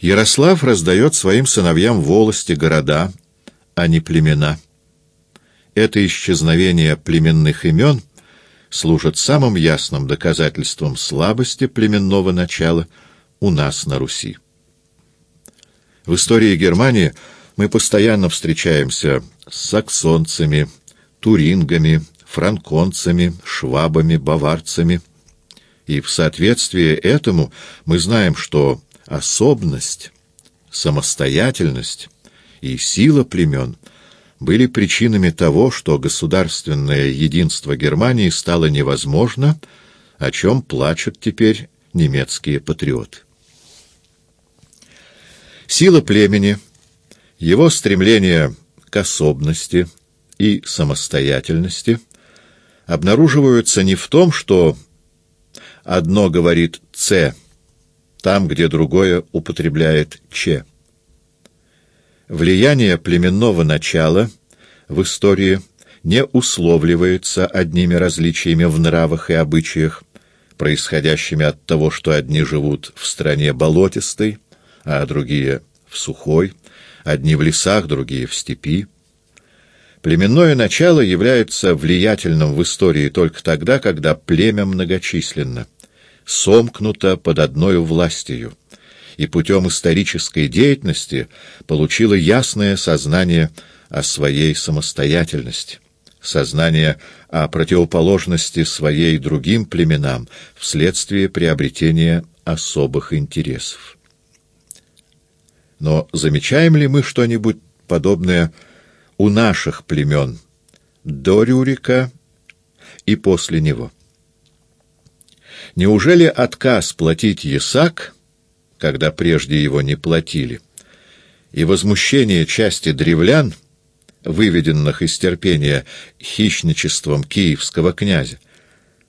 Ярослав раздает своим сыновьям волости, города, а не племена. Это исчезновение племенных имен служит самым ясным доказательством слабости племенного начала у нас на Руси. В истории Германии мы постоянно встречаемся с саксонцами, турингами, франконцами, швабами, баварцами. И в соответствии этому мы знаем, что особенность, самостоятельность и сила племен были причинами того, что государственное единство Германии стало невозможно, о чем плачут теперь немецкие патриоты. Сила племени, его стремление к особенности и самостоятельности обнаруживаются не в том, что одно говорит «ц», там, где другое употребляет «че». Влияние племенного начала в истории не условливается одними различиями в нравах и обычаях, происходящими от того, что одни живут в стране болотистой, а другие — в сухой, одни в лесах, другие в степи. Племенное начало является влиятельным в истории только тогда, когда племя многочисленно — сомкнута под одной властью и путем исторической деятельности получила ясное сознание о своей самостоятельности, сознание о противоположности своей другим племенам вследствие приобретения особых интересов. Но замечаем ли мы что-нибудь подобное у наших племен до Рюрика и после него? Неужели отказ платить ясак, когда прежде его не платили, и возмущение части древлян, выведенных из терпения хищничеством киевского князя,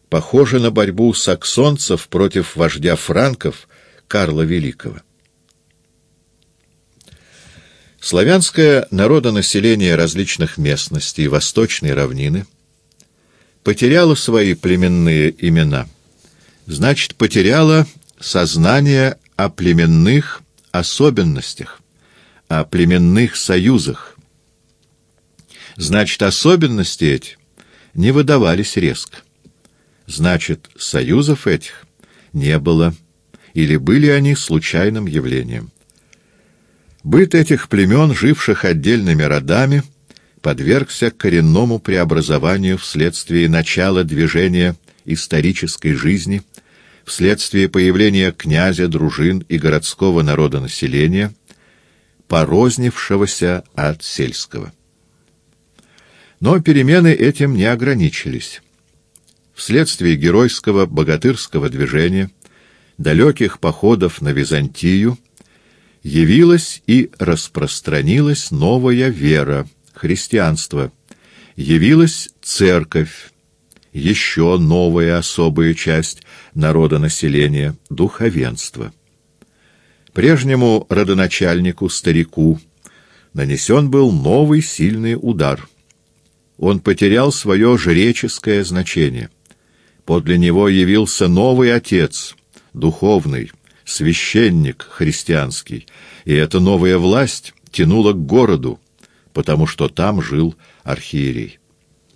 похоже на борьбу саксонцев против вождя франков Карла Великого? Славянское народонаселение различных местностей Восточной равнины потеряло свои племенные имена – значит, потеряла сознание о племенных особенностях, о племенных союзах. Значит, особенности эти не выдавались резко. Значит, союзов этих не было, или были они случайным явлением. Быт этих племен, живших отдельными родами, подвергся коренному преобразованию вследствие начала движения исторической жизни, вследствие появления князя, дружин и городского народонаселения, порознившегося от сельского. Но перемены этим не ограничились. Вследствие геройского богатырского движения, далеких походов на Византию, явилась и распространилась новая вера, христианство, явилась церковь, еще новая особая часть народонаселения — духовенство. Прежнему родоначальнику, старику, нанесен был новый сильный удар. Он потерял свое жреческое значение. Подле него явился новый отец, духовный, священник христианский, и эта новая власть тянула к городу, потому что там жил архиерей.